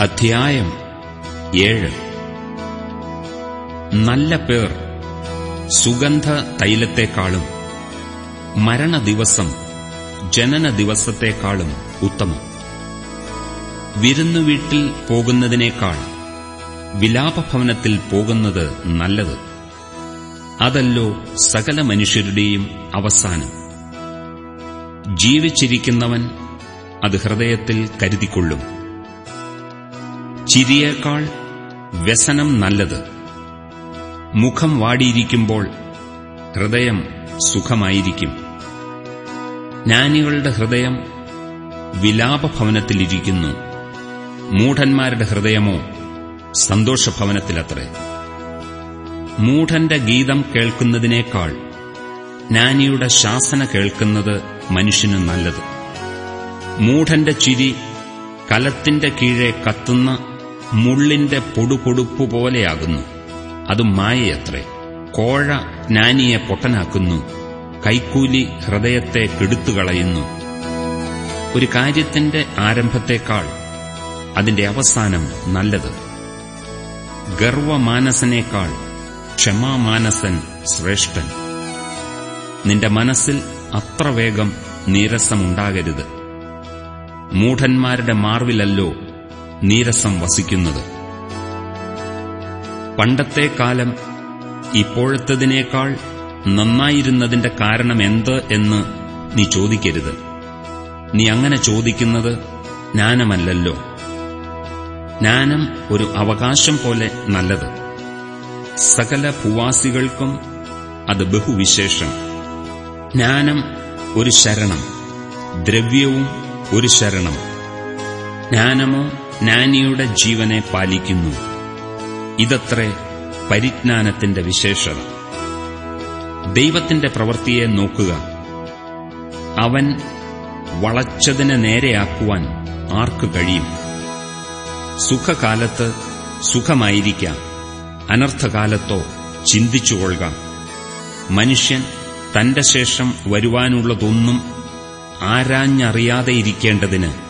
അധ്യായം ഏഴ്. നല്ല പേർ സുഗന്ധ തൈലത്തെക്കാളും മരണദിവസം ജനന ദിവസത്തെക്കാളും ഉത്തമം. വിരുന്നുവീട്ടിൽ പോകുന്നതിനേക്കാൾ വിലാപഭവനത്തിൽ പോകുന്നത് നല്ലത്. അതല്ലോ സകല മനുഷ്യരുടെയും അവസാനം. ജീവിച്ചിരിക്കുന്നവൻ അത് ഹൃദയത്തിൽ കരുതിക്കൊള്ളും. ചിരിയേക്കാൾ വ്യസനം നല്ലത്. മുഖം വാടിയിരിക്കുമ്പോൾ ഹൃദയം സുഖമായിരിക്കും. ജ്ഞാനികളുടെ ഹൃദയം വിലാപഭവനത്തിലിരിക്കുന്നു. മൂഢന്മാരുടെ ഹൃദയമോ സന്തോഷഭവനത്തിലത്രേ. മൂഢന്റെ ഗീതം കേൾക്കുന്നതിനേക്കാൾ ജ്ഞാനിയുടെ ശാസന കേൾക്കുന്നത് മനുഷ്യന് നല്ലത്. മൂഢന്റെ ചിരി കലത്തിന്റെ കീഴെ കത്തുന്ന മുള്ളിന്റെ പൊടുപൊടുപ്പ് പോലെയാകുന്നു. അത് മായയത്രേ. കോഴ ജ്ഞാനിയെ പൊട്ടനാക്കുന്നു. കൈക്കൂലി ഹൃദയത്തെ കെടുത്തുകളയുന്നു. ഒരു കാര്യത്തിന്റെ ആരംഭത്തേക്കാൾ അതിന്റെ അവസാനം നല്ലത്. ഗർവമാനസനേക്കാൾ ക്ഷമാമാനസൻ ശ്രേഷ്ഠൻ. നിന്റെ മനസ്സിൽ അത്ര വേഗം നീരസമുണ്ടാകരുത്. മൂഢന്മാരുടെ മാർവിലല്ലോ നീരസം വസിക്കുന്നത്. പണ്ടത്തെ കാലം ഇപ്പോഴത്തതിനേക്കാൾ നന്നായിരുന്നതിന്റെ കാരണം എന്ത് എന്ന് നീ ചോദിക്കരുത്. നീ അങ്ങനെ ചോദിക്കുന്നത് ജ്ഞാനമല്ലല്ലോ. ജ്ഞാനം ഒരു അവകാശം പോലെ നല്ലത്. സകല ഭൂവാസികൾക്കും അത് ബഹുവിശേഷം. ജ്ഞാനം ഒരു ശരണം. ദ്രവ്യവും ഒരു ശരണം. ജ്ഞാനമോ ജ്ഞാനിയുടെ ജീവനെ പാലിക്കുന്നു. ഇതത്രേ പരിജ്ഞാനത്തിന്റെ വിശേഷത. ദൈവത്തിന്റെ പ്രവൃത്തിയെ നോക്കുക. അവൻ വളച്ചതിനെ നേരെയാക്കുവാൻ ആർക്ക് കഴിയും? സുഖകാലത്ത് സുഖമായിരിക്കാം. അനർത്ഥകാലത്തോ ചിന്തിച്ചുകൊള്ളുക മനുഷ്യൻ തന്റെ ശേഷം വരുവാനുള്ളതൊന്നും ആരാഞ്ഞറിയാതെയിരിക്കേണ്ടതിന്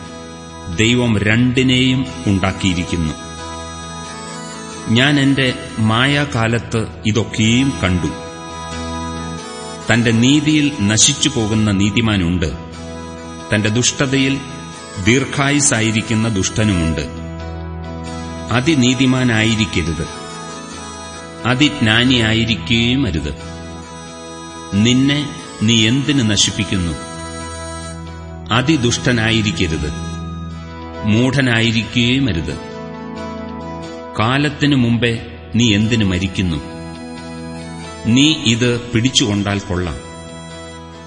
ദൈവം രണ്ടിനെയും ഉണ്ടാക്കിയിരിക്കുന്നു. ഞാൻ എന്റെ മായാകാലത്ത് ഇതൊക്കെയും കണ്ടു. തന്റെ നീതിയിൽ നശിച്ചു പോകുന്ന നീതിമാനുണ്ട്. തന്റെ ദുഷ്ടതയിൽ ദീർഘായുസായിരിക്കുന്ന ദുഷ്ടനുമുണ്ട്. അതിനീതിമാനായിരിക്കരുത്. അതിജ്ഞാനിയായിരിക്കുകയും അരുത് നിന്നെ നീ എന്തിനു നശിപ്പിക്കുന്നു? അതിദുഷ്ടനായിരിക്കരുത്. മൂഢനായിരിക്കുകയും അരുത് കാലത്തിനു മുമ്പേ നീ എന്തിനു മരിക്കുന്നു? നീ ഇത് പിടിച്ചുകൊണ്ടാൽ കൊള്ളാം.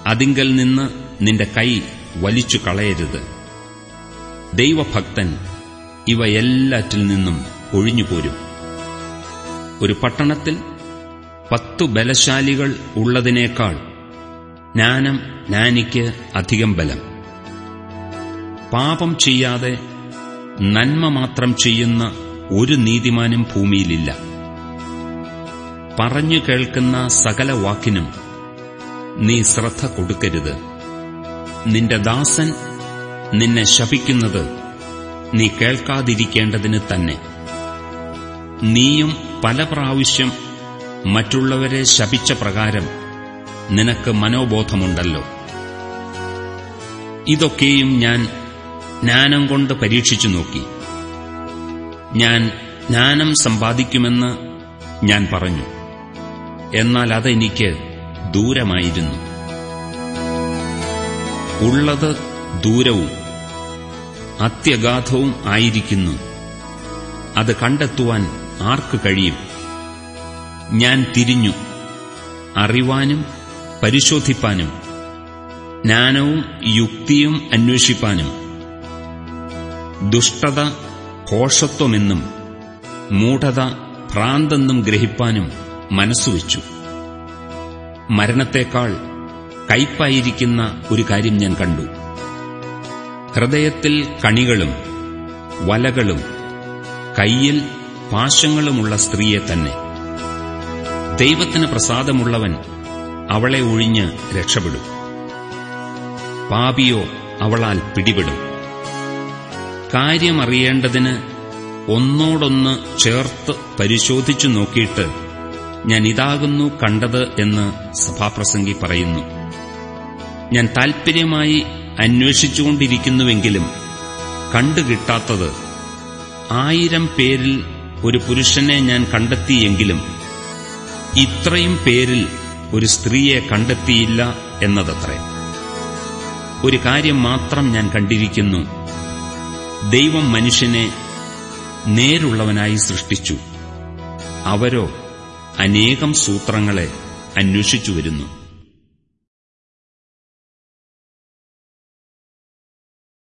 അതിങ്കൽ നിന്ന് നിന്റെ കൈ വലിച്ചു കളയരുത്. ദൈവഭക്തൻ ഇവ എല്ലാറ്റിൽ നിന്നും ഒഴിഞ്ഞുപോരും. ഒരു പട്ടണത്തിൽ പത്തു ബലശാലികൾ ഉള്ളതിനേക്കാൾ ജ്ഞാനം ജ്ഞാനിക്ക് അധികം ബലം. പാപം ചെയ്യാതെ നന്മ മാത്രം ചെയ്യുന്ന ഒരു നീതിമാനും ഭൂമിയിലില്ല. പറഞ്ഞു കേൾക്കുന്ന സകല വാക്കിനും നീ ശ്രദ്ധ കൊടുക്കരുത്. നിന്റെ ദാസൻ നിന്നെ ശപിക്കുന്നത് നീ കേൾക്കാതിരിക്കേണ്ടതിന് തന്നെ. നീയും പല പ്രാവശ്യം മറ്റുള്ളവരെ ശപിച്ച പ്രകാരം നിനക്ക് മനോബോധമുണ്ടല്ലോ. ഇതൊക്കെയും ഞാൻ ജ്ഞാനം കൊണ്ട് പരീക്ഷിച്ചു നോക്കി. ഞാൻ ജ്ഞാനം സമ്പാദിക്കുമെന്ന് ഞാൻ പറഞ്ഞു. എന്നാൽ അതെനിക്ക് ദൂരമായിരുന്നു. ഉള്ളത് ദൂരവും അത്യഗാധവും ആയിരിക്കുന്നു. അത് കണ്ടെത്തുവാൻ ആർക്ക് കഴിയും? ഞാൻ തിരിഞ്ഞു. അറിവാനും പരിശോധിപ്പാനും ജ്ഞാനവും യുക്തിയും അന്വേഷിപ്പാനും. ദുഷ്ടത ഘോഷത്വമെന്നും മൂഢത ഭ്രാന്തെന്നും ഗ്രഹിപ്പാനും മനസ്സുവെച്ചു മരണത്തേക്കാൾ കയ്പായിരിക്കുന്ന ഒരു കാര്യം ഞാൻ കണ്ടു. ഹൃദയത്തിൽ കണികളും വലകളും കയ്യിൽ പാശങ്ങളുമുള്ള സ്ത്രീയെ തന്നെ. ദൈവത്തിന് പ്രസാദമുള്ളവൻ അവളെ ഒഴിഞ്ഞ് രക്ഷപ്പെടും. പാപിയോ അവളാൽ പിടിപെടും. കാര്യമറിയേണ്ടതിന് ഒന്നോടൊന്ന് ചേർത്ത് പരിശോധിച്ചു നോക്കിയിട്ട് ഞാൻ ഇതാകുന്നു കണ്ടത് എന്ന് സഭാപ്രസംഗി പറയുന്നു. ഞാൻ താൽപര്യമായി അന്വേഷിച്ചുകൊണ്ടിരിക്കുന്നുവെങ്കിലും കണ്ടുകിട്ടാത്തത് ആയിരം പേരിൽ ഒരു പുരുഷനെ ഞാൻ കണ്ടെത്തിയെങ്കിലും ഇത്രയും പേരിൽ ഒരു സ്ത്രീയെ കണ്ടെത്തിയില്ല എന്നതത്രേ. ഒരു കാര്യം മാത്രം ഞാൻ കണ്ടിരിക്കുന്നു. ദൈവം മനുഷ്യനെ നേരുള്ളവനായി സൃഷ്ടിച്ചു. അവരോ അനേകം സൂത്രങ്ങളെ അന്വേഷിച്ചു വരുന്നു.